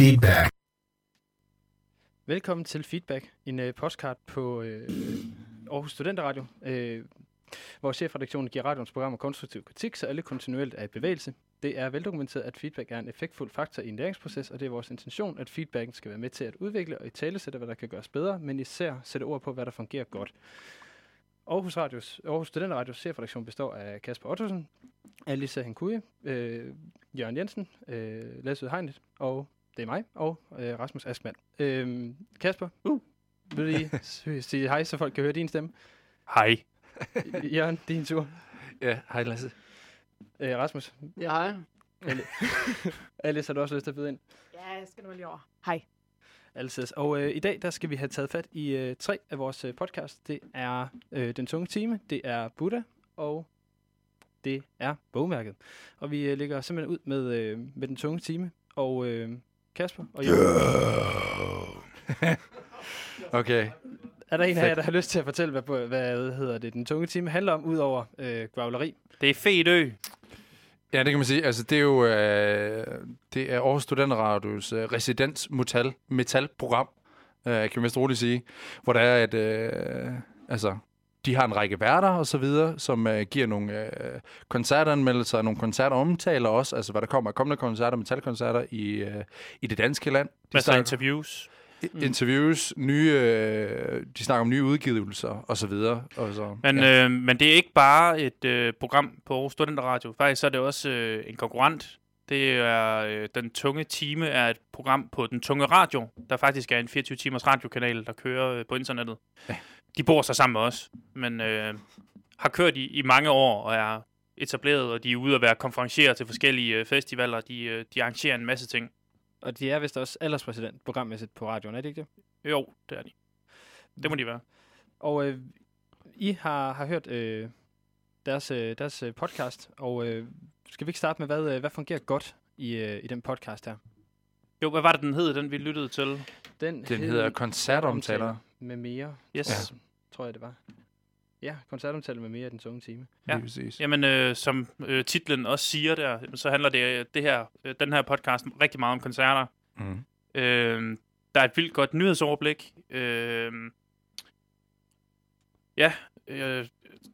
Feedback. Velkommen til Feedback, en uh, postcard på uh, Aarhus Studenteradio, uh, øh, hvor chefredaktionen giver radioens programmer konstruktiv kritik, så alle kontinuerligt er i bevægelse. Det er veldokumenteret, at feedback er en effektfuld faktor i en læringsproces, og det er vores intention, at feedbacken skal være med til at udvikle og i tale sætte, hvad der kan gøres bedre, men især sætte ord på, hvad der fungerer godt. Aarhus, Radios, Aarhus Studenteradios chefredaktion består af Kasper Ottosen, Alisa Henkuye, øh, Jørgen Jensen, øh, Lasse Hegnet, og det er mig, og øh, Rasmus Askmand. Øh, Kasper, uh, vil du lige sige hej, så folk kan høre din stemme? Hej. Jørgen, din tur. Ja, hej Lasse. Øh, Rasmus, Ja, hej. Alice, har du også lyst til at byde ind? Ja, jeg skal nu lige over. Hej. Alces. Og øh, i dag, der skal vi have taget fat i øh, tre af vores øh, podcast. Det er øh, Den Tunge Time, det er Buddha, og det er Bogmærket. Og vi øh, lægger simpelthen ud med, øh, med Den Tunge Time. Og øh, Kasper og Jørgen, Okay. er der en jer, der har lyst til at fortælle, hvad, hvad hedder det, Den Tunge Time handler om, udover øh, growleri? Det er fedt ø. Ja, det kan man sige. Altså, det er jo øh, det er Aarhus Studenterradios øh, residens metal, metalprogram, øh, kan man vist roligt sige. Hvor der er et... Øh, altså, de har en række værter og så videre, som øh, giver nogle øh, koncertanmeldelser og nogle koncertomtaler også, altså hvad der kommer af kommende koncerter, metalkoncerter i, øh, i det danske land. De Masser af interviews. i- interviews, nye, øh, de snakker om nye udgivelser og så videre. Og så, Men, ja. øh, men det er ikke bare et øh, program på Aarhus Studenteradio. Faktisk så er det også øh, en konkurrent. Det er øh, Den Tunge Time er et program på Den Tunge Radio, der faktisk er en 24-timers radiokanal, der kører øh, på internettet. Ja. De bor så sammen med os, men øh, har kørt i, i mange år og er etableret, og de er ude at være konferencier til forskellige øh, festivaler. De, øh, de arrangerer en masse ting. Og de er vist også alderspræsident programmæssigt på radioen, er det ikke det? Jo, det er de. Det må de være. Og øh, I har, har hørt øh, deres, øh, deres øh, podcast, og øh, skal vi ikke starte med, hvad, øh, hvad fungerer godt i, øh, i den podcast her? Jo, hvad var det, den hed, den vi lyttede til? Den, Den hedder koncertomtaler. Med mere, Yes. ja. tror jeg det var. Ja, koncertomtaler med mere i den tunge time. Ja. Lige præcis. Jamen, øh, som øh, titlen også siger der, så handler det, det her, øh, den her podcast rigtig meget om koncerter. Mm. Øh, der er et vildt godt nyhedsoverblik. Øh, ja, øh,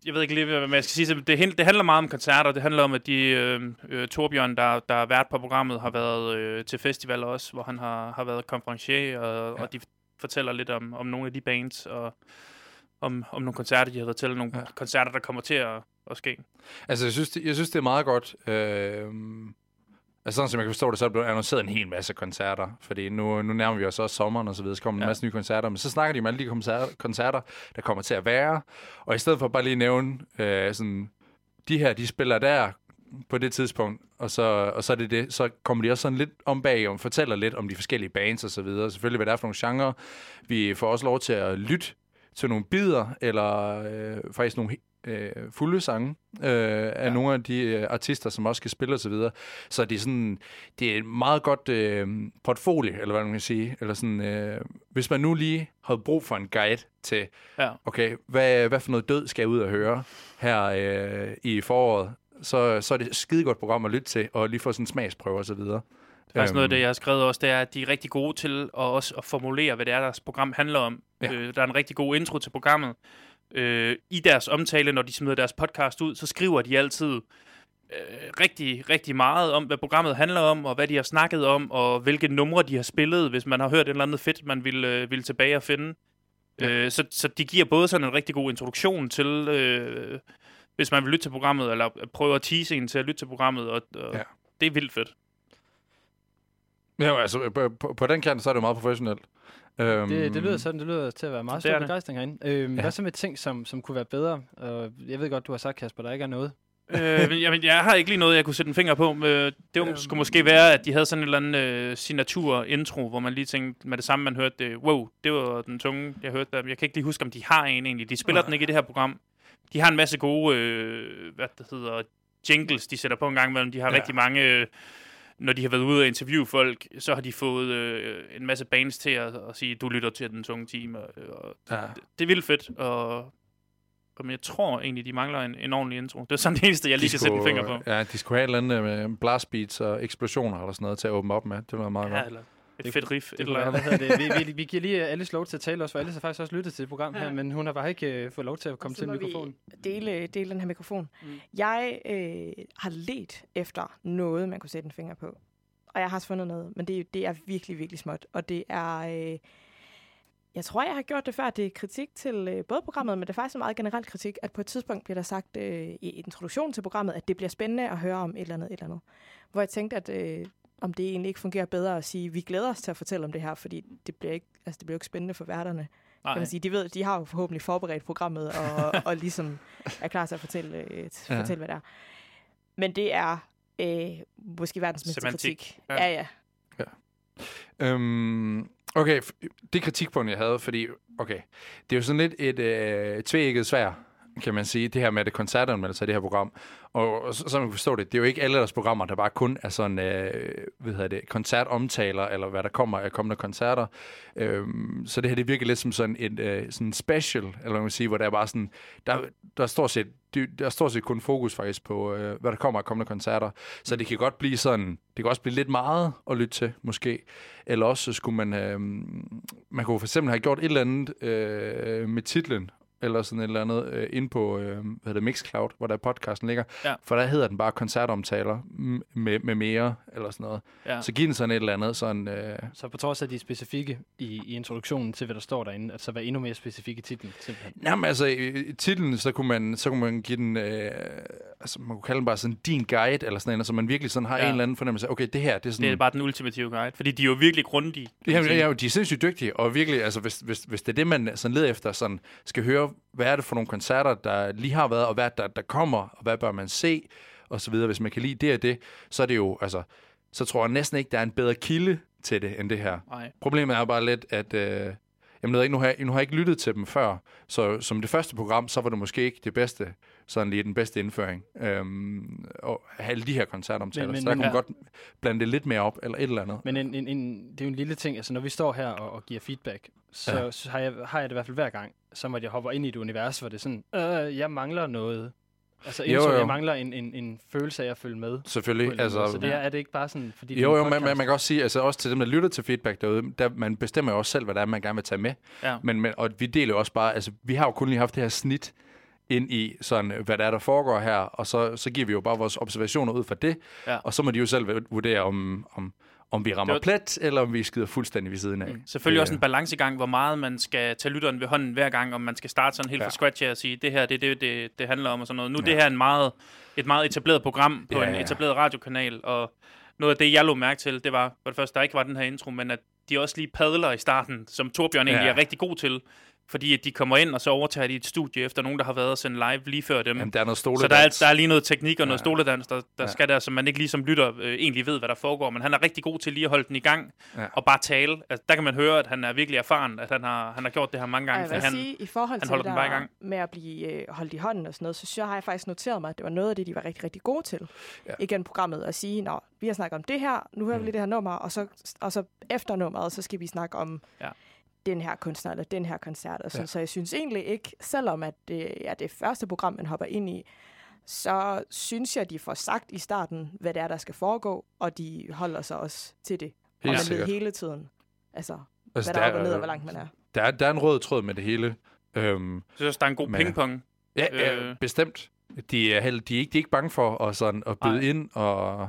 jeg ved ikke lige, hvad jeg skal sige. Det, det handler meget om koncerter. Det handler om, at de, øh, øh, Torbjørn, der, der er vært på programmet, har været øh, til festival også, hvor han har, har været konferencier, og, ja. og de fortæller lidt om, om nogle af de bands, og om, om nogle koncerter, de har været til, nogle Ja. koncerter, der kommer til at, at ske. Altså, jeg synes, det, jeg synes, det er meget godt. Øh, altså, sådan som jeg kan forstå det, så er der blevet annonceret en hel masse koncerter. Fordi nu, nu nærmer vi os også sommeren og så videre, så kommer ja. en masse nye koncerter. Men så snakker de om alle de koncerter, koncerter, der kommer til at være. Og i stedet for bare lige at nævne, øh, sådan, de her, de spiller der på det tidspunkt, og så, og så er det det, så kommer de også sådan lidt om bag og fortæller lidt om de forskellige bands og så videre. Selvfølgelig, hvad det er for nogle genrer. Vi får også lov til at lytte til nogle bidder, eller øh, faktisk nogle øh, fulde sange øh, af ja. nogle af de øh, artister, som også skal spille og så videre. Så det er sådan, det er et meget godt øh, portfolio, eller hvad man kan sige. Eller sådan, øh, hvis man nu lige havde brug for en guide til, Ja. okay, hvad, hvad for noget død skal jeg ud og høre her øh, i foråret, så, så er det et skidegodt program at lytte til, og lige få sådan en smagsprøve og så videre. Faktisk noget af Øhm, det, jeg har skrevet også, det er, at de er rigtig gode til at også at formulere, hvad det er, deres program handler om. Ja. Øh, der er en rigtig god intro til programmet. Øh, I deres omtale, når de smider deres podcast ud, så skriver de altid øh, rigtig, rigtig meget om, hvad programmet handler om, og hvad de har snakket om, og hvilke numre de har spillet, hvis man har hørt et eller andet fedt, man vil, øh, vil tilbage og finde. Ja. Øh, så, så de giver både sådan en rigtig god introduktion til, øh, hvis man vil lytte til programmet, eller prøve at tease en til at lytte til programmet, og, og Ja. det er vildt fedt. Ja, altså, på, på, på den kant, så er det jo meget professionelt. Øhm, Det, det lyder sådan, det lyder til at være meget stor begejstring herinde. Øhm, Ja. Hvad så med ting, som, som kunne være bedre? Uh, jeg ved godt, du har sagt, Kasper, der ikke er noget. øh, men, jamen, jeg har ikke lige noget, jeg kunne sætte en finger på. Øh, det var, Øhm. skulle måske være, at de havde sådan en eller anden øh, signatur-intro, hvor man lige tænkte med det samme, man hørte det. Wow, det var den tunge, jeg hørte der. Jeg kan ikke lige huske, om de har en egentlig. De spiller Nej. den ikke i det her program. De har en masse gode, øh, hvad det hedder, jingles, de sætter på en gang imellem. De har Ja. rigtig mange... Øh, når de har været ude og interviewe folk, så har de fået øh, en masse bands til at, at sige, du lytter til den tunge time. Og, og Ja. det, det er vildt fedt, og, og men jeg tror egentlig, de mangler en, en ordentlig intro. Det er sådan det eneste, jeg lige kan sætte en finger på. Ja, de skulle have et eller andet med blast beats og eksplosioner eller sådan noget til at åbne op med. Det var meget Ja, godt. eller Et Det- fedt riff. Det et eller andet. hvad det? Vi, vi, vi giver lige Alice lov til at tale også, for Alice har faktisk også lyttet til det program her, Ja. men hun har bare ikke øh, fået lov til at komme Så til mikrofonen. Dele, dele den her mikrofon. Mm. Jeg øh, har let efter noget, man kunne sætte en finger på. Og jeg har også fundet noget, men det, det er virkelig, virkelig småt. Og det er... Øh, jeg tror, jeg har gjort det før. Det er kritik til øh, både programmet, men det er faktisk en meget generel kritik, at på et tidspunkt bliver der sagt øh, i introduktionen til programmet, at det bliver spændende at høre om et eller andet, et eller andet. Hvor jeg tænkte, at øh, om det egentlig ikke fungerer bedre at sige, vi glæder os til at fortælle om det her, fordi det bliver ikke, altså, det bliver jo ikke spændende for værterne. Nej. Kan man sige. De, ved, de har jo forhåbentlig forberedt programmet og, og ligesom er klar til at fortælle, øh, t- Ja. fortælle hvad det er. Men det er øh, måske verdens mindste Semantik. kritik. Ja. Ja, ja. Øhm, okay, det kritikpunkt, jeg havde, fordi, okay, det er jo sådan lidt et øh, tvækket svær, kan man sige, det her med det koncertanmeldelse af det her program. Og, så, så man kan forstå det, det er jo ikke alle deres programmer, der bare kun er sådan, øh, hvad hedder det, koncertomtaler, eller hvad der kommer af kommende koncerter. Øhm, så det her, det virker lidt som sådan en øh, sådan special, eller hvad man kan sige, hvor der er bare sådan, der, der er stort set, der er stort set kun fokus faktisk på, øh, hvad der kommer af kommende koncerter. Så det kan godt blive sådan, det kan også blive lidt meget at lytte til, måske. Eller også skulle man, øh, man kunne for eksempel have gjort et eller andet øh, med titlen, eller sådan et eller andet øh, ind på øh, hvad hedder det, Mixcloud, hvor der podcasten ligger. Ja. For der hedder den bare koncertomtaler med, med mere, eller sådan noget. Ja. Så giv den sådan et eller andet, sådan... Øh, Så på trods af de specifikke i, i introduktionen til, hvad der står derinde, at så være endnu mere specifik i titlen, simpelthen. Jamen altså, i, titlen, så kunne man, så kunne man give den, øh, altså man kunne kalde den bare sådan din guide, eller sådan noget, så man virkelig sådan har Ja. en eller anden fornemmelse af, okay, det her, det er sådan... Det er bare den ultimative guide. Fordi de er jo virkelig grundige. Jamen, ja, de er sindssygt dygtige, og virkelig, altså, hvis, hvis, hvis det er det, man sådan leder efter, sådan, skal høre, hvad er det for nogle koncerter, der lige har været, og hvad der, der kommer, og hvad bør man se, og så videre. Hvis man kan lide det og det, så er det jo, altså, så tror jeg næsten ikke, der er en bedre kilde til det, end det her. Nej. Problemet er bare lidt, at øh, jamen, jeg ikke, nu, har jeg, nu har jeg ikke lyttet til dem før, så som det første program, så var det måske ikke det bedste, sådan lige den bedste indføring. Øhm, og have alle de her koncertomtaler, Men- men- så der men- kunne man ja. godt blande det lidt mere op, eller et eller andet. Men en, en, en, det er jo en lille ting, altså når vi står her og, og giver feedback, så, Ja. så har, jeg, har jeg det i hvert fald hver gang, som at jeg hopper ind i et univers, hvor det er sådan, øh, jeg mangler noget. Altså Jo, jo. jeg mangler en, en, en følelse af at følge med. Selvfølgelig, måde. altså... så det er, er det ikke bare sådan, fordi Jo, jo, men, podcast? man kan også sige, altså også til dem, der lytter til feedback derude, der, man bestemmer jo også selv, hvad det er, man gerne vil tage med. Ja. Men, men, og vi deler jo også bare, altså vi har jo kun lige haft det her snit ind i, sådan, hvad der er, der foregår her, og så, så giver vi jo bare vores observationer ud fra det, Ja. og så må de jo selv vurdere, om, om, om vi rammer Det plet, eller om vi skider fuldstændig ved siden af. Mm. Selvfølgelig Det- også en balancegang, hvor meget man skal tage lytteren ved hånden hver gang, om man skal starte sådan helt Ja. fra scratch og sige, det her det er det, det, det handler om og sådan noget. Nu er Ja. det her en meget, et meget etableret program på Ja, en ja. etableret radiokanal, og noget af det, jeg lå mærke til, det var, for det første, der ikke var den her intro, men at de også lige padler i starten, som Torbjørn egentlig Ja. er rigtig god til, fordi at de kommer ind, og så overtager de et studie efter nogen, der har været og sendt live lige før dem. Jamen, der er noget stole Så der er, der er lige noget teknik og noget Ja. stoledans, der, der Ja. skal der, som man ikke ligesom lytter øh, egentlig ved, hvad der foregår. Men han er rigtig god til lige at holde den i gang Ja. og bare tale. Altså, der kan man høre, at han er virkelig erfaren, at han har, han har gjort det her mange gange. jeg for vil han, sige, i forhold han til holder det den bare i der gang. med at blive øh, holdt i hånden og sådan noget, så synes jeg, har jeg faktisk noteret mig, at det var noget af det, de var rigtig, rigtig gode til Ja. ja. igen programmet. At sige, nå, vi har snakket om det her, nu hører vi Mm. lige det her nummer, og så, og så efter nummeret, så skal vi snakke om Ja. Den her kunstner, eller den her koncert. Og sådan. Ja. Så jeg synes egentlig ikke, selvom at det er det første program, man hopper ind i, så synes jeg, de får sagt i starten, hvad det er, der skal foregå, og de holder sig også til det. og Helt man sikkert. ved hele tiden, altså, Altså, hvad der er op og ned, og hvor langt man er. Der er, der er en rød tråd med det hele. Øhm, jeg synes også, der er en god Men- pingpong. ja, ja, Øh. bestemt. De er, held, de, er ikke, de er ikke bange for at, sådan, at byde Nej. ind, og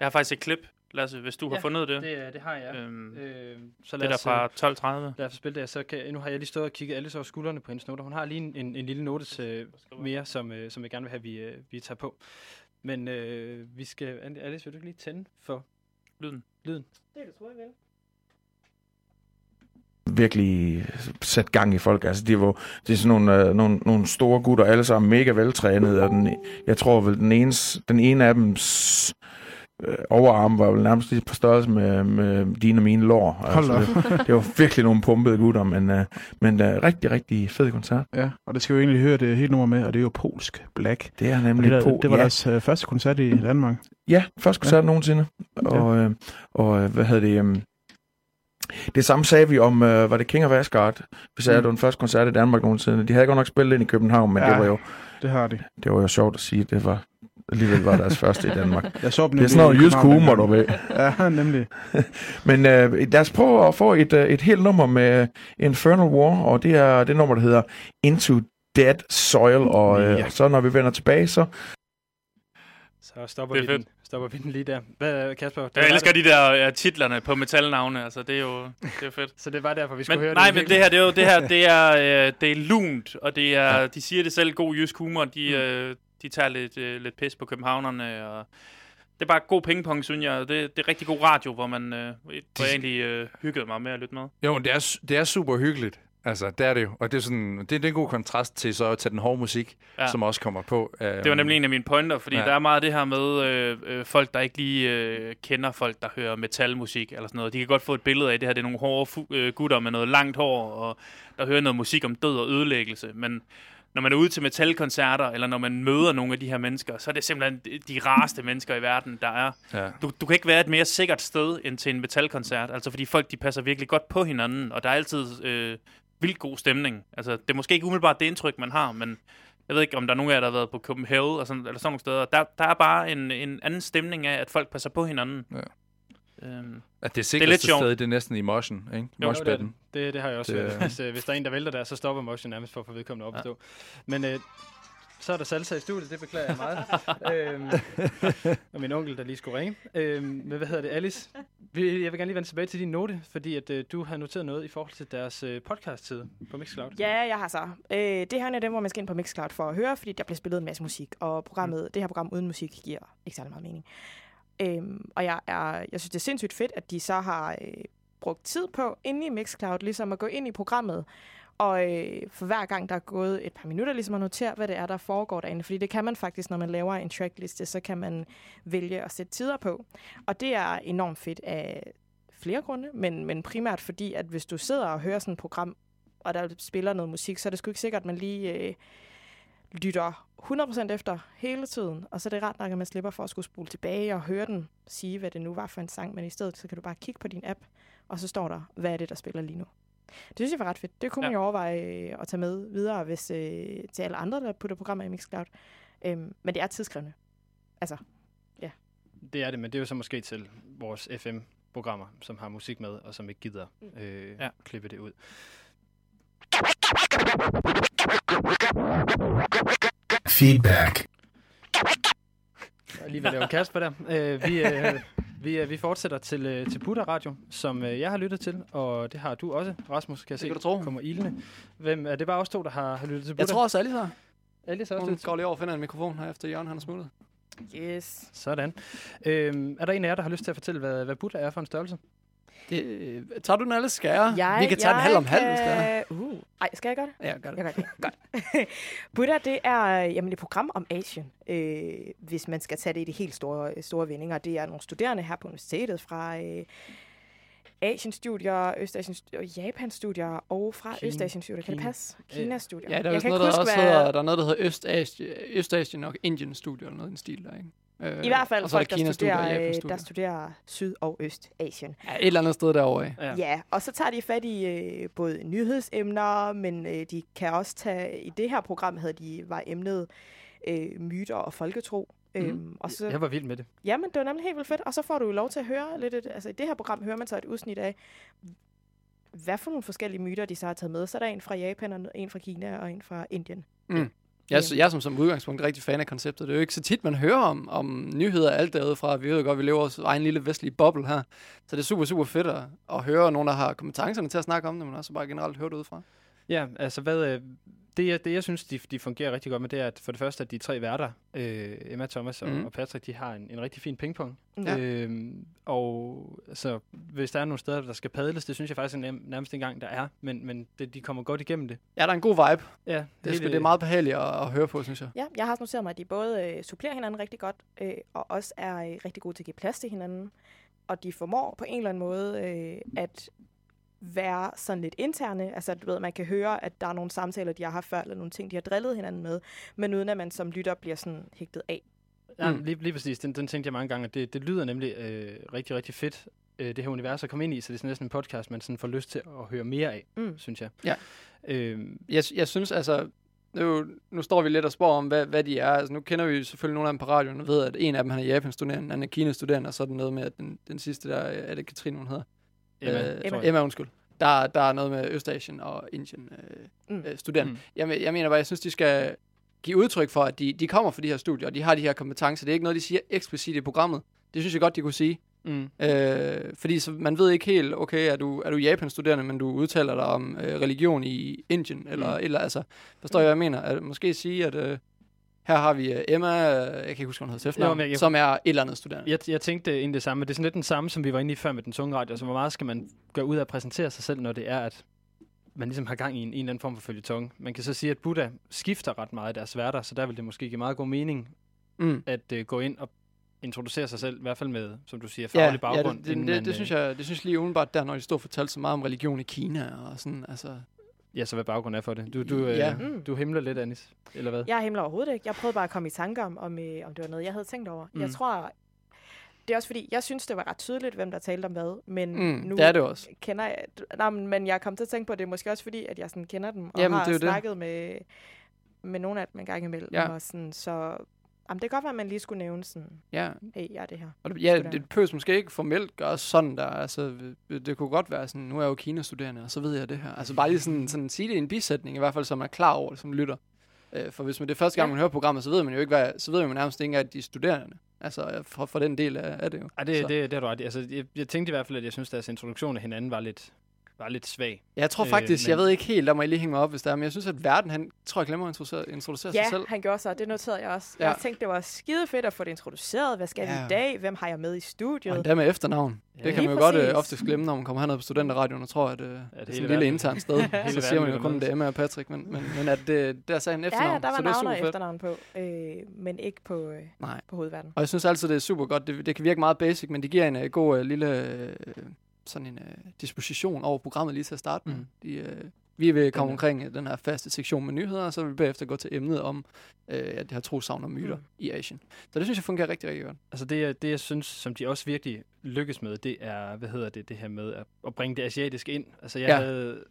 Jeg har faktisk et klip, Lasse, hvis du har Ja, fundet det. Det, det har jeg. Øhm, Øh, så det der os, fra øh, 12.30. lad os spille det. Så kan, nu har jeg lige stået og kigget alle over skuldrene på hendes noter. Hun har lige en, en, en lille note til, mere, som, øh, som jeg gerne vil have, vi, øh, vi tager på. Men øh, vi skal... Alice, vil du ikke lige tænde for Lyden. lyden? Det tror jeg vel. virkelig sat gang i folk. Altså, de var, det er sådan nogle, øh, nogle, nogle store gutter, alle sammen mega veltrænede, og den, jeg tror vel, den, enes, den ene af dem øh, overarm var vel nærmest lige på størrelse med, med dine og mine lår. Hold Altså, det, det var virkelig nogle pumpede gutter, men, øh, men øh, rigtig, rigtig fed koncert. Ja, og det skal vi jo egentlig høre det helt nummer med, og det er jo polsk Black. Det er nemlig det, der, på. det var ja. deres øh, første koncert i Danmark. Ja, første koncert ja. nogensinde. Og, øh, og øh, hvad hedder det... Øh, det samme sagde vi om, øh, var det King of Asgard? Vi sagde, mm. at det var den første koncert i Danmark nogensinde. De havde godt nok spillet ind i København, men ja. Ja. det var jo Det har de. det var jo sjovt at sige. Det var alligevel var deres første i Danmark. Jeg så dem Det er sådan noget jysk humor, du ved. Ja, nemlig. Men øh, lad os prøve at få et, øh, et helt nummer med Infernal War, og det er det nummer, der hedder Into Dead Soil, og øh, Ja. så når vi vender tilbage, så Så stopper, Det vi er den, stopper vi den lige der. Hvad, Kasper? det Jeg elsker der- de der uh, titlerne på metalnavne, altså det er jo det er fedt. Så det var derfor, vi skulle Men, høre nej, det. men det her, det er jo det her, det er, øh, det er lunt, og det er, ja. de siger det selv, god jysk humor, de, Mm. øh, de tager lidt, øh, lidt pis på københavnerne, og det er bare god pingpong, synes jeg. Det, det er rigtig god radio, hvor man øh, hvor jeg egentlig øh, hyggede mig med at lytte med. Jo, det er, det er super hyggeligt. Altså, det er det jo. Og det er, sådan, det, det er en god kontrast til så til den hårde musik, Ja. som også kommer på. Um, Det var nemlig en af mine pointer, fordi ja. Der er meget det her med øh, øh, folk, der ikke lige øh, kender folk, der hører metalmusik eller sådan noget. De kan godt få et billede af, at det her det er nogle hårde øh, gutter med noget langt hår, og der hører noget musik om død og ødelæggelse. Men når man er ude til metalkoncerter, eller når man møder nogle af de her mennesker, så er det simpelthen de- rareste mennesker i verden, der er. Ja. Du, du kan ikke være et mere sikkert sted end til en metalkoncert, altså fordi folk de passer virkelig godt på hinanden, og der er altid øh, vildt god stemning. Altså, det er måske ikke umiddelbart det indtryk, man har, men jeg ved ikke, om der er nogen af jer, der har været på Copenhagen og sådan, eller sådan nogle steder. Der, der er bare en, en anden stemning af, at folk passer på hinanden. Ja. Øhm, At det lidt sikreste sjovt. sted, det er næsten i motion, ikke? Jo, det, er det. det, det har jeg også Det hørt. er- Hvis, der er en, der vælter der, så stopper motion nærmest for at få vedkommende op at stå. Men øh, så er der salsa i studiet, det beklager jeg meget. øhm, og min onkel, der lige skulle ringe. Øhm, men hvad hedder det, Alice? Vi, jeg vil gerne lige vende tilbage til din note, fordi at, øh, du har noteret noget i forhold til deres øh, podcast-tid på Mixcloud. Ja, jeg har så. Øh, det her er dem, hvor man skal ind på Mixcloud for at høre, fordi der bliver spillet en masse musik, og programmet, mm. det her program uden musik giver ikke særlig meget mening. Øhm, og jeg, er, jeg synes, det er sindssygt fedt, at de så har øh, brugt tid på inde i Mixcloud, ligesom at gå ind i programmet, og øh, for hver gang, der er gået et par minutter, ligesom at notere, hvad det er, der foregår derinde. Fordi det kan man faktisk, når man laver en trackliste, så kan man vælge at sætte tider på. Og det er enormt fedt af flere grunde, men, men primært fordi, at hvis du sidder og hører sådan et program, og der spiller noget musik, så er det sgu ikke sikkert, at man lige øh, lytter 100% efter hele tiden. Og så er det ret nok, at man slipper for at skulle spole tilbage og høre den sige, hvad det nu var for en sang. Men i stedet, så kan du bare kigge på din app, og så står der, hvad er det, der spiller lige nu. Det synes jeg var ret fedt. Det kunne ja. man Ja. jo overveje øh, at tage med videre hvis, øh, til alle andre, der putter programmer i Mixcloud. Øhm, men det er tidskrævende. Altså, Det er det, men det er jo så måske til vores FM-programmer, som har musik med, og som ikke gider øh, ja. Ja. klippe det ud. Feedback. Jeg er lige ved at lave Kasper der. Øh, vi, øh, vi, øh, vi fortsætter til, øh, til Buddha Radio, som øh, jeg har lyttet til, og det har du også, Rasmus, kan jeg se. kan du tro. Kommer ilende. Hvem, er det bare os to, der har, har lyttet til Buddha? Jeg tror også, Alice har. Alice har også Hun lyttet går lige over og finder en mikrofon her, efter Jørgen han er smuttet. yes. Sådan. Øhm, er der en af jer, der har lyst til at fortælle, hvad, hvad Buddha er for en størrelse? Det, tager du den alle skære? Jeg, Vi kan tage den halv om halv, er. Uh, ej, skal jeg gøre det? Ja, gør det. Jeg gør det. Godt. Buddha, det er jamen, et program om Asien, øh, hvis man skal tage det i de helt store, store vendinger. Det er nogle studerende her på universitetet fra øh, Asien-studier, Østasien-studier, Japan-studier og fra Kina. Østasien-studier. Kan det Kina. passe? Kina-studier. Ja, der er, Jeg kan noget, der, huske, også hedder, der er noget, der hedder Østasien, Østasien og Indian Studio, eller noget i den stil der, ikke? Øh, I hvert fald folk, der der studerer, øh, Japan-studier. der studerer Syd- og Østasien. Ja, et eller andet sted derovre. Ja. Ja, og så tager de fat i øh, både nyhedsemner, men øh, de kan også tage, i det her program havde de, var emnet øh, myter og folketro. Mhm. Øhm, og så, Jeg var vild med det. Jamen, det var nemlig helt vildt fedt. Og så får du jo lov til at høre lidt, et, altså i det her program hører man så et udsnit af, hvad for nogle forskellige myter, de så har taget med. Så er der en fra Japan, og en fra Kina, og en fra Indien. Mm. Jeg, er- jeg er som, som udgangspunkt rigtig fan af konceptet. Det er jo ikke så tit, man hører om, om nyheder alt derudefra. Vi ved jo godt, at vi lever vores egen lille vestlige boble her. Så det er super, super fedt at, at høre nogen, der har kompetencerne til at snakke om det, men også bare generelt høre det udefra. Ja, altså hvad, øh, det, jeg, det jeg synes, de, de fungerer rigtig godt med, det er, at for det første, at de tre værter, øh, Emma, Thomas og, mm. og Patrick, de har en, en rigtig fin pingpong. Ja. Øhm, og så hvis der er nogle steder, der skal padles, det synes jeg faktisk er nem, nærmest engang, der er, men, men det, de kommer godt igennem det. Ja, der er en god vibe. Ja, Det, er, sgu- det er meget behageligt at, at høre på, synes jeg. Ja, jeg har også noteret mig, at de både øh, supplerer hinanden rigtig godt, øh, og også er øh, rigtig gode til at give plads til hinanden. Og de formår på en eller anden måde øh, at være sådan lidt interne. Altså, du ved, man kan høre, at der er nogle samtaler, de har haft før, eller nogle ting, de har drillet hinanden med, men uden at man som lytter bliver sådan hægtet af. Ja, Mm. lige, lige præcis. Den, den tænkte jeg mange gange, at det, det lyder nemlig øh, rigtig, rigtig fedt, øh, det her univers at komme ind i, så det er sådan næsten en podcast, man sådan får lyst til at høre mere af, Mm. synes jeg. Ja. Øhm, Jeg, jeg synes altså, nu, nu står vi lidt og spørger om, hvad, hvad de er. Altså, nu kender vi jo selvfølgelig nogle af dem på radioen, og ved, at en af dem han er Japan-studerende, han er Kina-studerende, og så er der noget med, at den, den sidste der, er det Katrine, hun hedder? Emma, Øh. Emma, undskyld. Der, der er noget med Østasien og Indien øh, Mm. øh, studerende. Mm. Mm. Jeg, jeg mener bare, jeg synes, de skal give udtryk for, at de, de kommer fra de her studier, og de har de her kompetencer. Det er ikke noget, de siger eksplicit i programmet. Det synes jeg godt, de kunne sige. Mm. Øh, fordi så man ved ikke helt, okay, er du, er du Japan-studerende, men du udtaler dig om øh, religion i Indien, eller, Mm. mm. eller altså, forstår jeg, hvad jeg mener? At måske sige, at øh, her har vi øh, Emma, øh, jeg kan ikke huske, hvad hun hedder til efternavn, jeg- som er et eller andet studerende. Jeg, jeg tænkte egentlig det samme. Det er sådan lidt den samme, som vi var inde i før med den tunge radio. Altså, hvor meget skal man gøre ud af at præsentere sig selv, når det er, at man ligesom har gang i en, en eller anden form for følgetong. Man kan så sige, at Buddha skifter ret meget i deres værter, så der vil det måske give meget god mening Mm. at uh, gå ind og introducere sig selv, i hvert fald med, som du siger, faglig baggrund. ja det, det, det, man, det, synes jeg, det synes lige umiddelbart der, når de stod og fortalte så meget om religion i Kina og sådan, altså... Ja, så hvad baggrund er for det? Du, du, øh, Ja. Mm. du himler lidt, Anis, eller hvad? Jeg himler overhovedet ikke. Jeg prøvede bare at komme i tanke om, om, øh, om det var noget, jeg havde tænkt over. Mm. Jeg tror, det er også fordi, jeg synes, det var ret tydeligt, hvem der talte om hvad. Men Mm, nu det er det også. kender jeg... Nej, men jeg kom til at tænke på, at det er måske også fordi, at jeg sådan kender dem, og Jamen, har det jo det. snakket med, med nogle af dem en gang imellem. Ja. Og sådan, så jamen, det kan godt være, at man lige skulle nævne sådan, Ja, hey, jeg er det her. og det, ja, det behøves måske ikke formelt gøre sådan der, altså, det det kunne godt være sådan, nu er jeg jo Kina-studerende, og så ved jeg det her. Altså bare lige sådan, sådan sige det i en bisætning, i hvert fald, så man er klar over det, som lytter. Øh, for hvis man det er første gang, Ja. man hører programmet, så ved man jo ikke, hvad, så ved man nærmest ikke engang, at de er studerende. Altså, for, for den del af, af det jo. Ej, det, Så- det, det har du ret i. Altså, jeg, jeg tænkte i hvert fald, at jeg synes, at deres introduktion af hinanden var lidt, var lidt svag. Jeg tror Øh, faktisk, men- jeg ved ikke helt, der må jeg lige hænge mig op, hvis der er, men jeg synes, at verden, han tror jeg glemmer at introducere, introducere Ja, sig selv. han gjorde så. Det noterede jeg også. Ja. Ja. Jeg tænkte, det var skide fedt at få det introduceret. Hvad skal Ja. vi i dag? Hvem har jeg med i Og studiet? endda med efternavn. Ja, det kan lige man jo godt øh, ofte glemme, når man kommer herned på studenterradioen og tror, at øh, det er sådan en lille internt sted. så siger man jo kun, det er Emma og Patrick, men, men, men at det, der sagde Ja, efternavn, ja, der var så det er navn super og fedt. efternavn på, øh, men ikke på, øh, Nej. på hovedverden. Og jeg synes altid, det er super godt. Det, det kan virke meget basic, men det giver en uh, god uh, lille øh, sådan en uh, disposition over programmet lige til at starte med. Mm. De, uh, vi vil komme omkring uh, den her faste sektion med nyheder, og så vil vi bagefter gå til emnet om uh, at det her trosavn og myter Mm. i Asien. Så det synes jeg fungerer rigtig, rigtig godt. Altså det, jeg- det, jeg synes, som de også virkelig lykkes med, det er, hvad hedder det, det her med at, at bringe det asiatiske ind. Altså jeg ja. havde,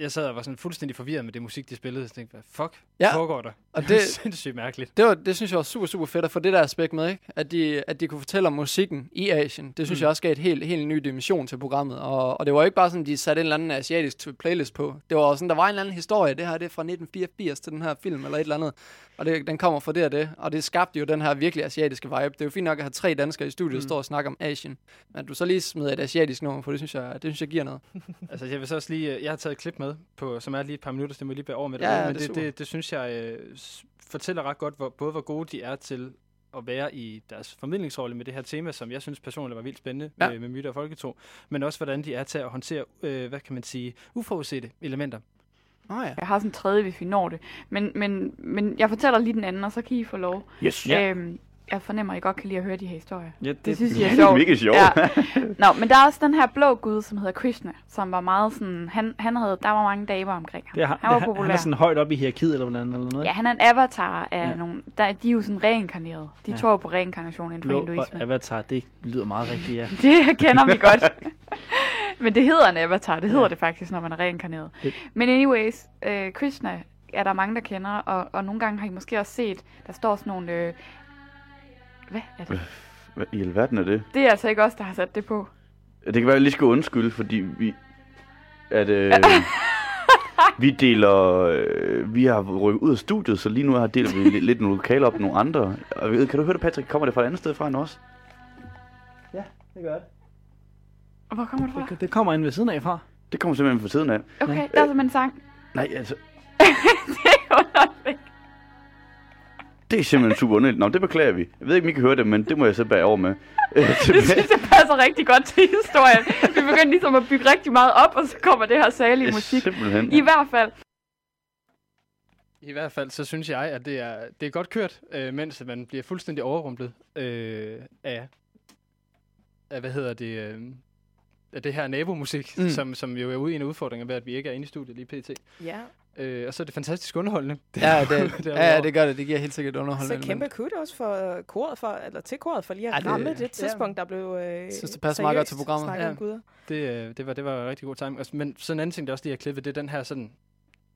jeg sad og var sådan fuldstændig forvirret med det musik, de spillede, så jeg tænkte, hvad fuck Ja, foregår der? og det det- er sindssygt mærkeligt. Det, var, det synes jeg var super, super fedt at få det der aspekt med, ikke? At de, at de kunne fortælle om musikken i Asien. Det synes mm. Mm. jeg også gav et helt, helt ny dimension til programmet. Og, og det var ikke bare sådan, de satte en eller anden asiatisk playlist på. Det var sådan, der var en eller anden historie. Det her det er fra 1984 til den her film, eller et eller andet. Og det, den kommer fra det og det. Og det skabte jo den her virkelig asiatiske vibe. Det er jo fint nok at have tre danskere i studiet, der Mm. står og snakker om Asien. Men at du så lige smider et asiatisk nummer på, det synes jeg, det synes jeg giver noget. Altså jeg vil så også lige, øh, jeg har taget et klip med, på, som er lige et par minutter, så det må jeg lige bære over med Ja, det. ja, Men det det, det, det, synes jeg øh, fortæller ret godt, hvor, både hvor gode de er til at være i deres formidlingsrolle med det her tema, som jeg synes personligt var vildt spændende Ja. ja. med, med myter og folketro, men også hvordan de er til at håndtere, øh, hvad kan man sige, uforudsete elementer. Oh, ja. Jeg har sådan en tredje, hvis vi når det. Men, men, men jeg fortæller lige den anden, og så kan I få lov. Yes. Ja. Øhm, jeg fornemmer, at I godt kan lide at høre de her historier. Ja, det, Det synes jeg er det er sjovt. mega sjovt. Ja. Nå, men der er også den her blå gud, som hedder Krishna, som var meget sådan, han, han havde, der var mange damer omkring ham. Det han var det, han populær. er sådan højt op i hierarkiet eller hvordan eller noget. Ja, han er en avatar af Ja. nogle, der, de er jo sådan reinkarneret. De Ja. tror på reinkarnation inden for Blå hinduisme. og Avatar, det lyder meget rigtigt, ja. Det kender vi godt. Men det hedder en avatar. Det hedder Ja. det faktisk, når man er reinkarneret. Det- Men anyways, øh, Krishna er der mange, der kender, og, og nogle gange har I måske også set, der står sådan nogle... Øh, hvad er det? Hvad i alverden er det? Det er altså ikke os, der har sat det på. Det kan være, at jeg lige skal undskylde, fordi vi... At, øh, vi deler... Øh, vi har rykket ud af studiet, så lige nu har deler vi lidt, nogle lokaler op med nogle andre. Og kan du høre det, Patrick? Kommer det fra et andet sted fra end os? Det gør det. Og hvor kommer det fra? Det, det kommer ind ved siden af fra. Det kommer simpelthen fra siden af. Okay, der er simpelthen en sang. Nej, altså... det er underligt. Det er simpelthen super underligt. Nå, det beklager vi. Jeg ved ikke, om I kan høre det, men det må jeg så bære over med. Det synes jeg passer rigtig godt til historien. Vi begynder ligesom at bygge rigtig meget op, og så kommer det her salige musik. Simpelthen. I hvert fald, I hvert fald, så synes jeg, at det er, det er godt kørt, øh, mens man bliver fuldstændig overrumplet øh, af, af, hvad hedder det, øh, af det her nabomusik, mm. som, som jo er ude i en udfordring ved, at vi ikke er inde i studiet lige pt. Ja, Øh, og så er det fantastisk underholdende. Ja, det, Det er ja, ja, det gør det. Det giver helt sikkert så underholdende kæmpe element. kudos for koret for, eller til koret for lige at Ja, ja, det- ramme det, tidspunkt, der blev øh, synes, det passer meget godt til programmet. Ja. guder. Det, øh, det, var, det var rigtig god timing. Altså, Men sådan en anden ting, der også lige er klippet, det er den her sådan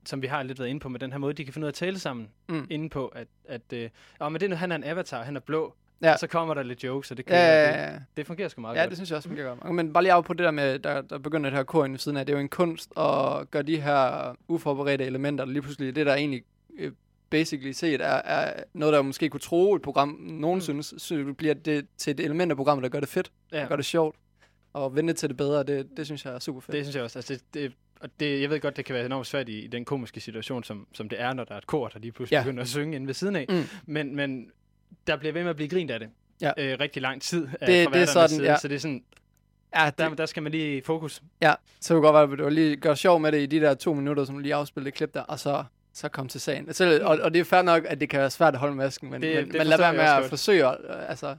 som vi har lidt været inde på med den her måde, de kan finde ud af at tale sammen Mm. inde på, at, at øh, oh, men det er, nu, han er en avatar, han er blå, Ja. og så kommer der lidt jokes, og det, kan, Ja, ja, ja, ja. det, det fungerer sgu meget Ja, godt. det synes jeg også fungerer godt. Men bare lige af på det der med, der, der begynder det her kor ved siden af, det er jo en kunst at gøre de her uforberedte elementer, der lige pludselig det, der egentlig øh, basically set er, er noget, der måske kunne tro et program, nogen mm. synes, så bliver det til et element af programmet, der gør det fedt, Ja. gør det sjovt, og vende til det bedre, det, det synes jeg er super fedt. Det synes jeg også. Altså, det, det, og det, jeg ved godt, det kan være enormt svært i, i den komiske situation, som, som det er, når der er et kor, der lige pludselig Ja. ja. begynder at synge inde ved siden af. Mm. Men, men der bliver ved med at blive grint af det. Ja. Øh, rigtig lang tid af, Det- det er sådan, side, ja. Så det er sådan, Ja, det, der, der skal man lige fokus. Ja, så kunne det godt være, at du lige gør sjov med det i de der to minutter, som du lige afspillede klip der, og så, så kom til sagen. Selv, og, og det er fair nok, at det kan være svært at holde masken, men, Det- men, det men lad være med at forsøge at øh, altså,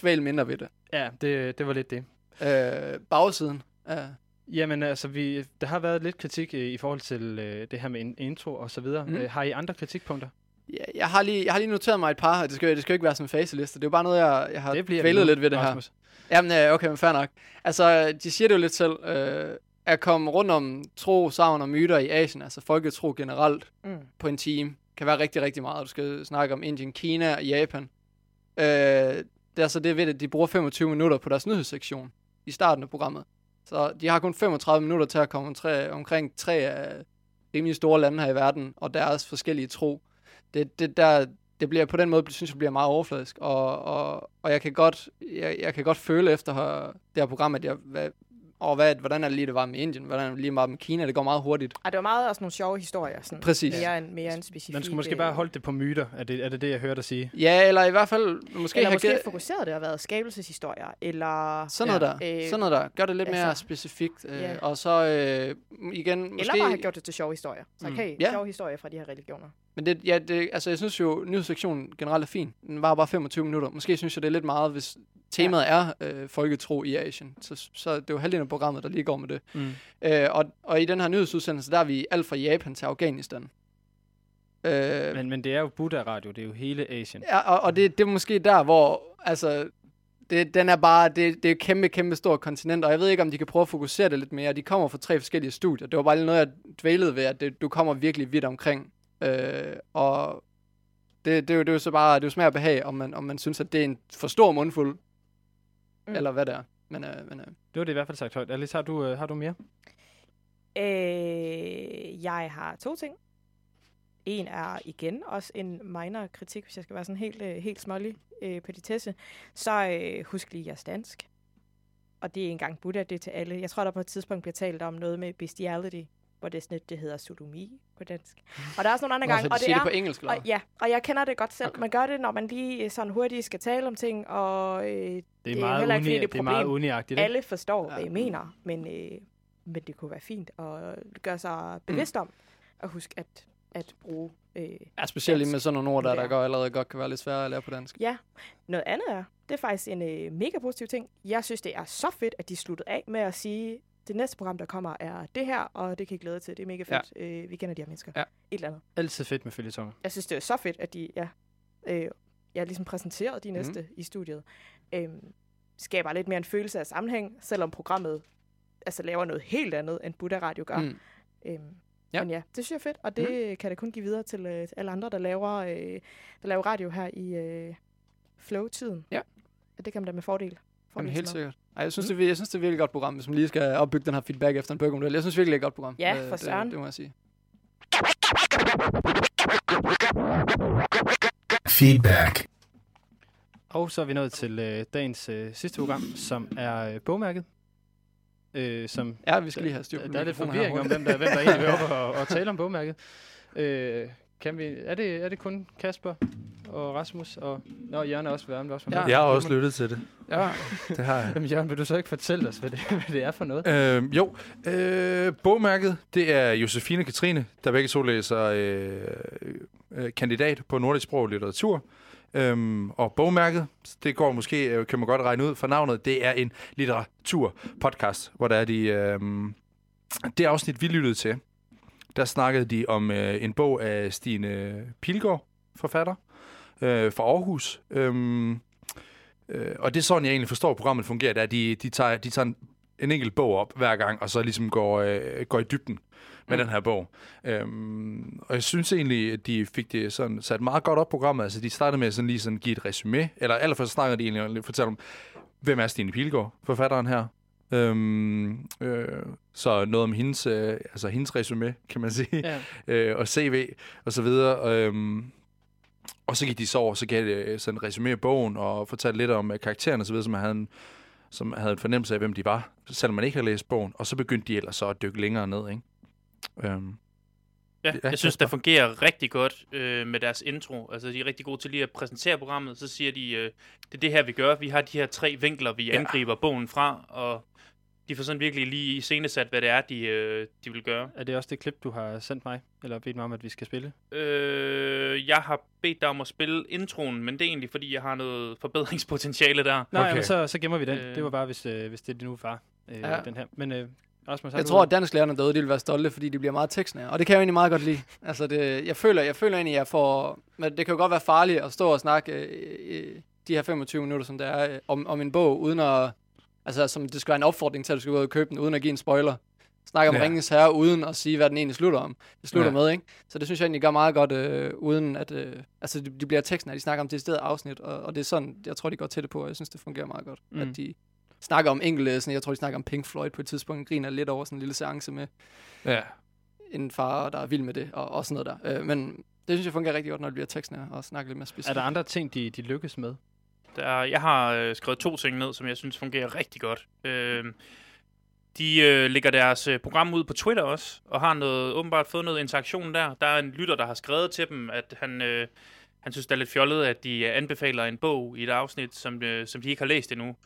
dvæle mindre ved det. Ja, det, det var lidt det. Øh, bagsiden. Ja. Jamen altså, vi, der har været lidt kritik øh, i forhold til øh, det her med in- intro og så videre. Mm. Mm. Øh, har I andre kritikpunkter? Ja, jeg, har lige, jeg har lige noteret mig et par, og det skal, det skal jo ikke være sådan en faseliste. Det er jo bare noget, jeg, jeg har Det nu, lidt ved det Rasmus. her. Jamen, ja, okay, men fair nok. Altså, de siger det jo lidt selv. Øh, at komme rundt om tro, savn og myter i Asien, altså folketro generelt, Mm. på en time, kan være rigtig, rigtig meget. Du skal snakke om Indien, Kina og Japan. Øh, det er altså det ved, at de bruger 25 minutter på deres nyhedssektion i starten af programmet. Så de har kun 35 minutter til at komme omkring, omkring tre af rimelig store lande her i verden, og deres forskellige tro. Det, det, der, det bliver på den måde, synes jeg, bliver meget overfladisk, og, og, og jeg, kan godt, jeg, jeg kan godt føle efter her- det her program, at jeg, hvad, og hvad, hvordan er det lige, det var med Indien, hvordan er det lige meget med Kina, det går meget hurtigt. Ej, det var meget også nogle sjove historier. Sådan, Præcis. Mere end, mere end specifikt. Man skulle måske øh, bare holde det på myter. Er det er det, det jeg hørte dig sige? Ja, eller i hvert fald måske Eller have måske givet- fokuseret det har været skabelseshistorier, eller... Sådan noget der. Øh, Sådan noget der. Gør det lidt mere altså, specifikt. Øh, ja. Og så øh, igen, Eller måske... bare have gjort det til sjove historier. Så Mm. mm. hey, Ja. sjove historier fra de her religioner. Men det, ja, det, altså, jeg synes jo, nyhedssektionen generelt er fin. Den var bare 25 minutter. Måske synes jeg, det er lidt meget, hvis temaet ja. er øh, folketro i Asien. Så, så det er jo halvdelen af programmet, der lige går med det. Mm. Øh, og, og i den her nyhedsudsendelse, der er vi alt fra Japan til Afghanistan. Øh, Men, men det er jo Buddha-radio, det er jo hele Asien. Ja, og, og det, det er måske der, hvor, altså, det, den er bare, det, det er et kæmpe, kæmpe stort kontinent, og jeg ved ikke, om de kan prøve at fokusere det lidt mere. De kommer fra tre forskellige studier. Det var bare lige noget, jeg dvælede ved, at det, du kommer virkelig vidt omkring. Øh, og det, det, er jo, det er jo så bare, det er jo smag og behag, om man, om man synes, at det er en for stor mundfuld, mm. eller hvad det er. Men, øh, men øh, Det var det i hvert fald sagt højt. Alice, har du, øh, har du mere? Øh, jeg har to ting. En er igen også en minor kritik, hvis jeg skal være sådan helt, øh, helt smålig øh, petitesse. Så øh, husk lige jeres dansk. Og det er engang Buddha, det er til alle. Jeg tror, der på et tidspunkt bliver talt om noget med bestiality, hvor det er lidt, det hedder sodomi på dansk. Og der er også nogle andre Nå, gange. så de og det er, det på engelsk, eller og, Ja, og jeg kender det godt selv. Okay. Man gør det, når man lige øh, sådan hurtigt skal tale om ting, og øh, det, Det er, jo meget, heller ikke, uni, fordi det er meget uniagtigt? Alle forstår, hvad jeg mener, men, øh, men det kunne være fint at gøre sig bevidst om at huske at, at bruge øh, ja, specielt lige dansk. med sådan nogle ord, der, der Ja. går allerede godt kan være lidt svære at lære på dansk. Ja, noget andet er, det er faktisk en øh, mega positiv ting. Jeg synes, det er så fedt, at de sluttede af med at sige, det næste program, der kommer, er det her, og det kan I glæde jer til. Det er mega fedt. Ja. Øh, vi kender de her mennesker. Ja. Et eller andet. Altid fedt med følgetonger. Jeg synes, det er så fedt, at de ja, øh, jeg ligesom præsenterede de Mhm. næste mm. i studiet. Øhm, skaber lidt mere en følelse af sammenhæng, selvom programmet altså, laver noget helt andet, end Buddha Radio gør. Mm. Øhm, Ja. Men ja, det synes jeg er fedt, og det mm. kan jeg kun give videre til, øh, til alle andre, der laver, øh, der laver radio her i øh, flow-tiden. Ja. Det kan man da med fordel. Jamen, helt sikkert. Ej, jeg, synes, Mm. det, er jeg synes, det er et virkelig godt program, hvis man lige skal opbygge den her feedback efter en burgermodel. Jeg synes virkelig, det er et godt program. Ja, Øh, for søren. Det, det må jeg sige. Feedback. Og så er vi nået til øh, dagens øh, sidste program, som er øh, bogmærket. Øh, som Ja, vi skal lige have styr på der, der er lidt forvirring om, hvem der, hvem der egentlig vil op og, og tale om bogmærket. Øh, kan vi, er, det, er det kun Kasper og Rasmus og... Nå, Jørgen er også været med. Også var med. Jeg har også lyttet til det. Ja. Det har jeg. Jamen, Jørgen, vil du så ikke fortælle os, hvad det, hvad det er for noget? Øh, jo, øh, bogmærket, det er Josefine og Katrine, der begge to læser øh, øh, kandidat på nordisk sprog og litteratur. Øhm, og bogmærket, det går måske, øh, kan man godt regne ud fra navnet, det er en litteratur-podcast, hvor der er de... Øh, det afsnit, vi lyttede til, der snakkede de om øh, en bog af Stine Pilgaard, forfatter, øh, fra Aarhus. Øhm, øh, og det er sådan, jeg egentlig forstår, at programmet fungerer, det er, at de, de tager, de tager en, en enkelt bog op hver gang, og så ligesom går, øh, går i dybden med Mm. den her bog. Øhm, og jeg synes egentlig, at de fik det sådan sat meget godt op programmet. Altså, de startede med at sådan lige sådan give et resume, eller allerførst snakkede de egentlig og fortælle om, hvem er Stine Pilgaard, forfatteren her? Øhm, øh, så noget om hendes, øh, altså hendes resume, kan man sige, Ja. øh, og CV, og så videre. Øhm, og så gik de så over, så gav det sådan et resume af bogen, og fortalte lidt om øh, karaktererne videre, som havde en, som havde en fornemmelse af, hvem de var, selvom man ikke havde læst bogen. Og så begyndte de ellers så at dykke længere ned, ikke? Øhm, Ja, Ja, jeg synes, det fungerer rigtig godt øh, med deres intro. Altså, de er rigtig gode til lige at præsentere programmet. Så siger de, øh, det er det her, vi gør. Vi har de her tre vinkler, vi Ja. angriber bogen fra, og de får sådan virkelig lige iscenesat, hvad det er, de, øh, de vil gøre. Er det også det klip, du har sendt mig? Eller bedt mig om, at vi skal spille? Øh, jeg har bedt dig om at spille introen, men det er egentlig, fordi jeg har noget forbedringspotentiale der. Nej, Okay. men så, så gemmer vi den. Øh. Det var bare, hvis, øh, hvis det nu var øh, Ja. den her. Men øh, Rasmus, Jeg tror, at dansklærerne derude, de vil være stolte, fordi de bliver meget tekstnære. Og det kan jeg jo egentlig meget godt lide. Altså, det, jeg, føler, jeg føler egentlig, at jeg får... Men det kan jo godt være farligt at stå og snakke øh, øh, de her 25 minutter, som det er, øh, om, om en bog, uden at... Altså, som det skal være en opfordring til, at du skal gå ud og købe den, uden at give en spoiler. Snakke om Ja. Ringens Herre, uden at sige, hvad den egentlig slutter om. Det slutter Ja. med, ikke? Så det synes jeg egentlig gør meget godt, øh, uden at... Øh, altså, de, de bliver tekstnære, de snakker om det stedet afsnit, og, og det er sådan, jeg tror, de går til det på, og jeg synes, det fungerer meget godt. Mm. At de snakker om enkelte, sådan, jeg tror, de snakker om Pink Floyd på et tidspunkt, griner lidt over sådan en lille seance med, ja. en far, der er vild med det, og, og sådan noget der. Øh, men det synes jeg fungerer rigtig godt, når det bliver tekstnære, og snakke lidt mere specifikt. Er der andre ting, de, de lykkes med? Der, jeg har øh, skrevet to ting ned, som jeg synes fungerer rigtig godt. Øh, de øh, lægger deres øh, program ud på Twitter også, og har noget, åbenbart fået noget interaktion der. Der er en lytter, der har skrevet til dem, at han, øh, han synes, det er lidt fjollet, at de øh, anbefaler en bog i et afsnit, som, øh, som de ikke har læst endnu.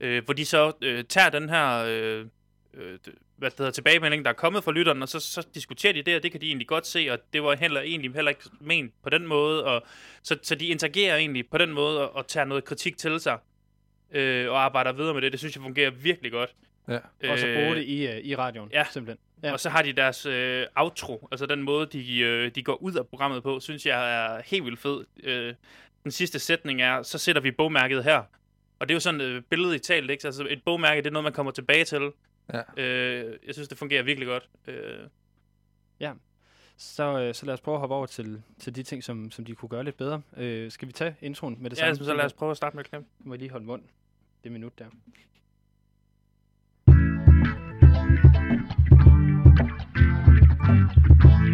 Øh, hvor de så øh, tager den her øh, øh, hvad det hedder, tilbagemelding, der er kommet fra lytteren, og så, så diskuterer de det, og det kan de egentlig godt se, og det var heller, egentlig heller ikke ment på den måde, og så, så de interagerer egentlig på den måde, og, og tager noget kritik til sig, øh, og arbejder videre med det. Det synes jeg fungerer virkelig godt. Ja. Og så bruge det i, øh, i radioen, ja. simpelthen. Ja. Og så har de deres øh, outro, altså den måde, de, øh, de går ud af programmet på, synes jeg er helt vildt fed. Øh, den sidste sætning er, så sætter vi bogmærket her. Og det er jo sådan et øh, billede i talt, ikke? Altså et bogmærke, det er noget, man kommer tilbage til. Ja. Øh, jeg synes, det fungerer virkelig godt. Øh, Ja. Så, øh, så lad os prøve at hoppe over til, til de ting, som, som de kunne gøre lidt bedre. Øh, skal vi tage introen med det ja, samme? så lad os prøve at starte med at klemme. Må jeg lige holde mund? Det minut der.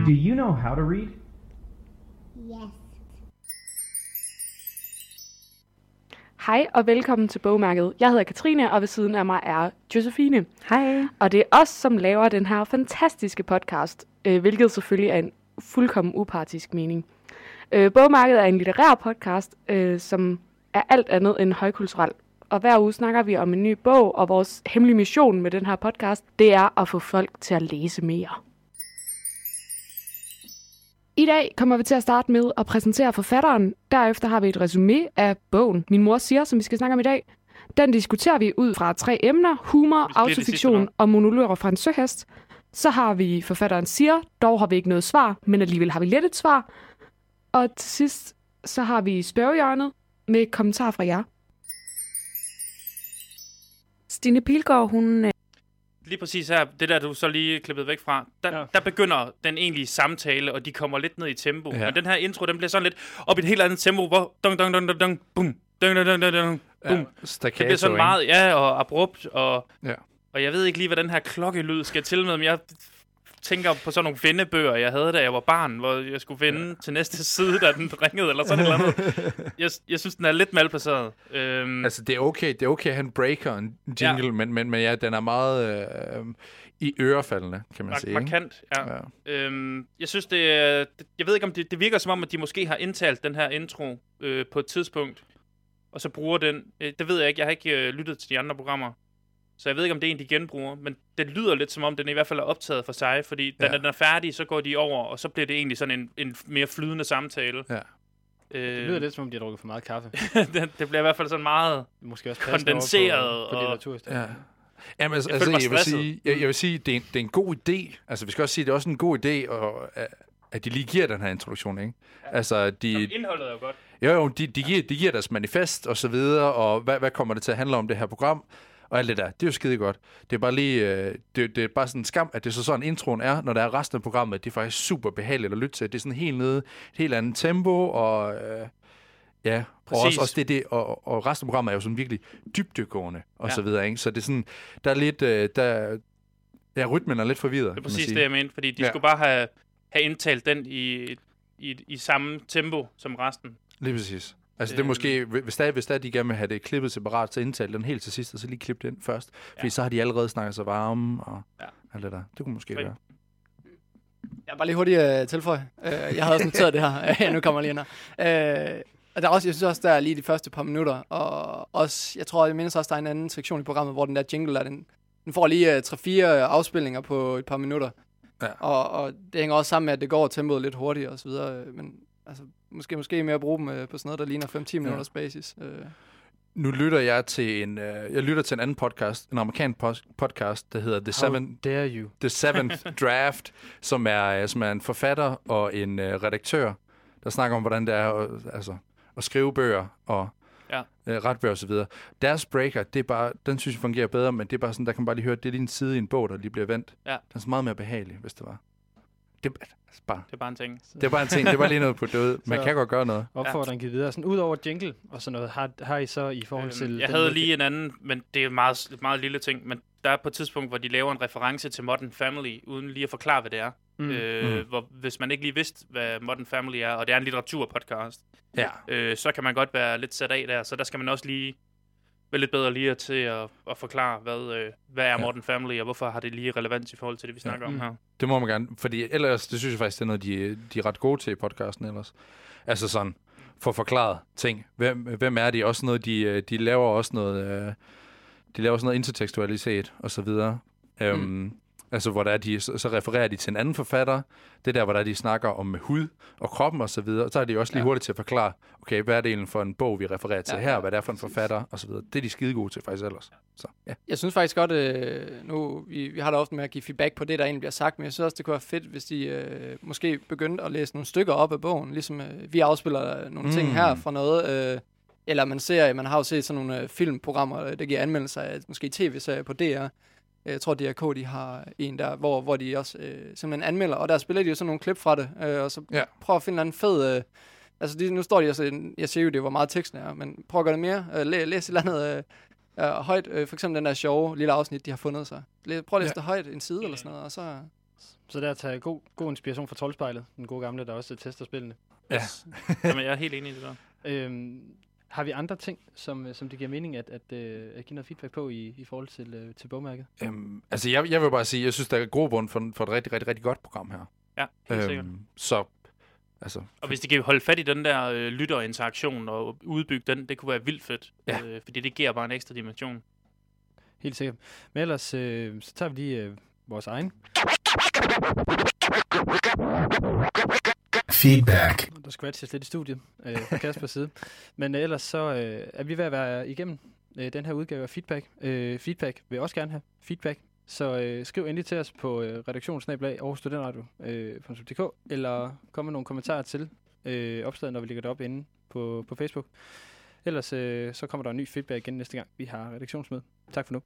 Do you know how to read? Yes. Hej og velkommen til Bogmærket. Jeg hedder Katrine, og ved siden af mig er Josefine. Hej. Og det er os, som laver den her fantastiske podcast, øh, hvilket selvfølgelig er en fuldkommen upartisk mening. Øh, Bogmærket er en litterær podcast, øh, som er alt andet end højkulturel. Og hver uge snakker vi om en ny bog, og vores hemmelige mission med den her podcast, det er at få folk til at læse mere. I dag kommer vi til at starte med at præsentere forfatteren. Derefter har vi et resume af bogen Min mor siger, som vi skal snakke om i dag. Den diskuterer vi ud fra tre emner, humor, autofiktion og monologer fra en søhest. Så har vi forfatteren siger, dog har vi ikke noget svar, men alligevel har vi lidt et svar. Og til sidst, så har vi spørgehjørnet med kommentarer fra jer. Stine Pilgaard, hun... Lige præcis her, det der, du så lige klippet væk fra, der, ja. der begynder den egentlige samtale, og de kommer lidt ned i tempo. Ja. Ja. Men den her intro, den bliver sådan lidt op i et helt andet tempo, hvor dong, dong, dong, dong, dong, bum, dong, dong, dong, dong, dong, Ja, bum. staccato, det bliver sådan meget, ja, og abrupt, og, Ja. og jeg ved ikke lige, hvad den her klokkelyd skal til med, men jeg tænker på sådan nogle vennebøger, jeg havde, da jeg var barn, hvor jeg skulle vende ja. til næste side, da den ringede, eller sådan et eller andet. Jeg, jeg synes, den er lidt malplaceret. Øhm, Altså, det er okay, det er okay en breaker, en jingle, ja. men, men, men ja, den er meget øh, i ørefaldende, kan man Mark- sige. ikke? Markant, ja. ja. Øhm, jeg synes, det det- Jeg ved ikke, om det, det virker som om, at de måske har indtalt den her intro øh, på et tidspunkt, og så bruger den... Øh, det ved jeg ikke. Jeg har ikke øh, lyttet til de andre programmer. Så jeg ved ikke, om det er en, de genbruger. Men det lyder lidt som om, den i hvert fald er optaget for sig. Fordi da Ja. den er færdig, så går de over, og så bliver det egentlig sådan en, en mere flydende samtale. Ja. Øh, Det lyder lidt, som om de har drukket for meget kaffe. det, det bliver i hvert fald sådan meget Måske også kondenseret. på- på litteraturhistorien. Ja. Jamen, altså, Jeg altså jeg, vil sige, jeg, jeg vil sige, det er, en, det er en god idé. Altså, vi skal også sige, det er også en god idé, og, at- at de lige giver den her introduktion, ikke? Altså, de, Indholdet er jo godt. jo, jo, de, de, giver, de giver deres manifest og så videre, og hvad, hvad kommer det til at handle om det her program? Og alt det der. Det er jo skide godt. Det er bare lige, øh, det, det er bare sådan en skam, at det er så sådan introen er, når der er resten af programmet. Det er faktisk super behageligt at lytte til. Det er sådan helt nede, et helt andet tempo, og øh, ja, og Præcis. også, også det, det og, og resten af programmet er jo sådan virkelig dybdegående, og Ja. så videre, ikke? Så det er sådan, der er lidt, øh, der, ja, rytmen er lidt forvirret, Det er præcis det, jeg mente, fordi de ja. skulle bare have, have indtalt den i, i, i samme tempo som resten. Lige præcis. Altså det er Øhm. måske, hvis der, hvis der de gerne vil have det klippet separat, så indtale den helt til sidst, og så lige klippe den først. Fordi Ja. så har de allerede snakket sig varme, og Ja. alt det der. Det kunne måske Fint. være. Jeg vil bare lige hurtigt uh, tilføje. Uh, jeg havde også noteret det her. Nu kommer jeg lige ind her. Uh, og der er også, jeg synes også, der er lige de første par minutter. Og også, jeg tror, jeg mindes også, der er en anden sektion i programmet, hvor den der jingle der, den, den får lige uh, 3-4 afspilninger på et par minutter. Ja. Og, og det hænger også sammen med, at det går tempoet lidt hurtigere og så videre. øh, Men altså, måske, måske mere at bruge dem uh, på sådan noget, der ligner 5-10 minutters basis. Uh, Nu lytter jeg til en, øh, jeg lytter til en anden podcast, en amerikansk podcast, der hedder The How Seven, dare you? The Seventh Draft, som er, øh, som er en forfatter og en øh, redaktør, der snakker om, hvordan det er at, altså, at skrive bøger og Ja. øh, retbøger osv. Deres breaker, det er bare, den synes jeg fungerer bedre, men det er bare sådan, der kan man bare lige høre, det er lige en side i en bog, der lige bliver vendt. Ja. Den er så meget mere behagelig, hvis det var. Det, bare, Det er bare en ting. det er bare en ting, det er bare lige noget på død. Man Så- kan godt gøre noget. Opfordring givet videre. Sådan, Udover jingle og sådan noget, har, har I så i forhold til... Øhm, jeg den havde måde- lige en anden, men det er en meget, meget lille ting, men der er på et tidspunkt, hvor de laver en reference til Modern Family, uden lige at forklare, hvad det er. Mm. Øh, Mm. hvor, hvis man ikke lige vidste, hvad Modern Family er, og det er en litteraturpodcast, Ja. øh, så kan man godt være lidt sat af der, så der skal man også lige være lidt bedre lige til at, at forklare, hvad, øh, hvad er Ja. Modern Family, og hvorfor har det lige relevans i forhold til det, vi snakker Ja. om her. Det må man gerne, fordi ellers, det synes jeg faktisk, det er noget, de, de er ret gode til i podcasten ellers. Altså sådan, for forklaret ting. Hvem, hvem er de? Også noget, de, øh, de laver også noget, øh, de laver også noget intertekstualitet og så videre. Øhm, Mm. Altså, hvor der er de, så, refererer de til en anden forfatter. Det der, hvor der er, de snakker om hud og kroppen og så videre. Og så er de også lige Ja. hurtigt til at forklare, okay, hvad er det egentlig for en bog, vi refererer til Ja, her? ja, Hvad det er for en forfatter og så videre. Det er de skide gode til faktisk ellers. Så, ja. Jeg synes faktisk godt, øh, nu vi, vi har da ofte med at give feedback på det, der egentlig bliver sagt, men jeg synes også, det kunne være fedt, hvis de øh, måske begyndte at læse nogle stykker op af bogen, ligesom øh, vi afspiller øh, nogle mm. ting her fra noget, øh, eller man ser, man har jo set sådan nogle øh, filmprogrammer, øh, der giver anmeldelser af måske tv-serier på DR. Jeg tror, DRK, de har en der, hvor, hvor de også øh, simpelthen anmelder, og der spiller de jo sådan nogle klip fra det, øh, og så Ja. prøver at finde en anden fed... Øh, altså, de, nu står de også, jeg siger jo, det var meget tekstnære, men prøv at gøre det mere. Øh, læ, læs et eller andet... Øh, Uh, højt, øh, for eksempel den der sjove lille afsnit, de har fundet sig. Læ- Prøv at læse Ja. det højt, en side eller sådan noget, og så... Så der tager god, god inspiration fra Troldspejlet, den gode gamle, der også tester spillene. Ja. Jamen, jeg er helt enig i det der. Øhm, har vi andre ting, som, øh, som det giver mening at, at, øh, at give noget feedback på i, i forhold til, øh, til bogmærket? Øhm, altså, jeg, jeg vil bare sige, jeg synes, der er grobund for, for et rigtig, rigtig, rigtig godt program her. Ja, helt sikkert. Så, altså, Og hvis de kan holde fat i den der øh, lytterinteraktion og udbygge den, det kunne være vildt fedt. Ja. Øh, fordi det giver bare en ekstra dimension. Helt sikkert. Men ellers, øh, så tager vi lige øh, vores egen. Feedback. Der scratches lidt i studiet øh, fra Kaspers side. Men øh, ellers så øh, er vi ved at være igennem øh, den her udgave af Feedback. Øh, feedback vil jeg også gerne have. Feedback. Så øh, skriv endelig til os på øh, redaktionsnablag over øh, eller kom med nogle kommentarer til øh, opslaget, når vi lægger det op inde på, på Facebook. Ellers øh, så kommer der en ny feedback igen næste gang, vi har redaktionsmøde. Tak for nu.